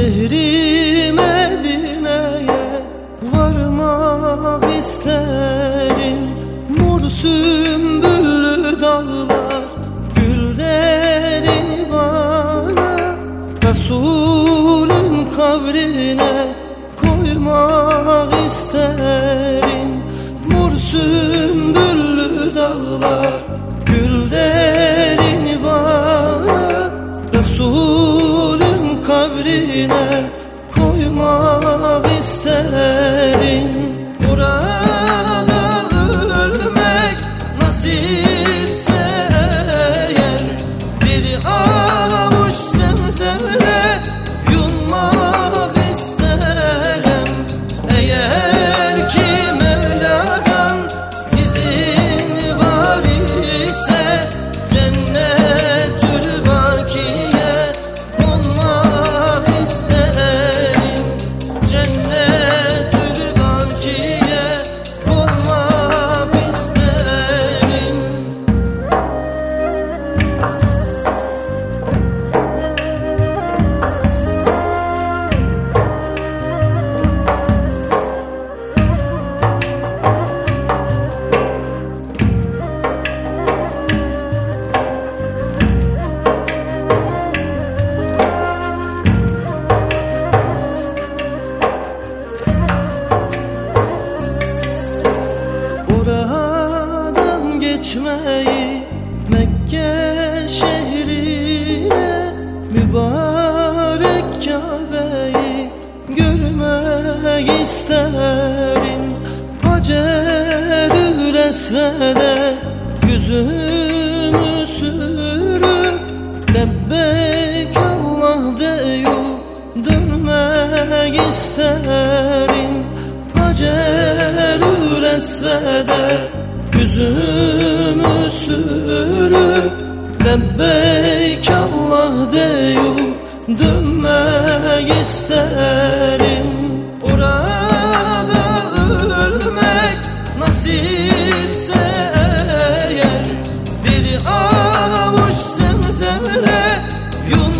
Şehri Medine'ye varmak isterim. Mor sümbüllü dağlar güllerin bana Resulün kabrine kabrine koymak isterim isterim. Hacerül Esved'e yüzümü sürüp Lebbeyk Allah deyip dönmek isterim. Hacerül Esved'e yüzümü sürüp Lebbeyk Allah deyip dönmek isterim You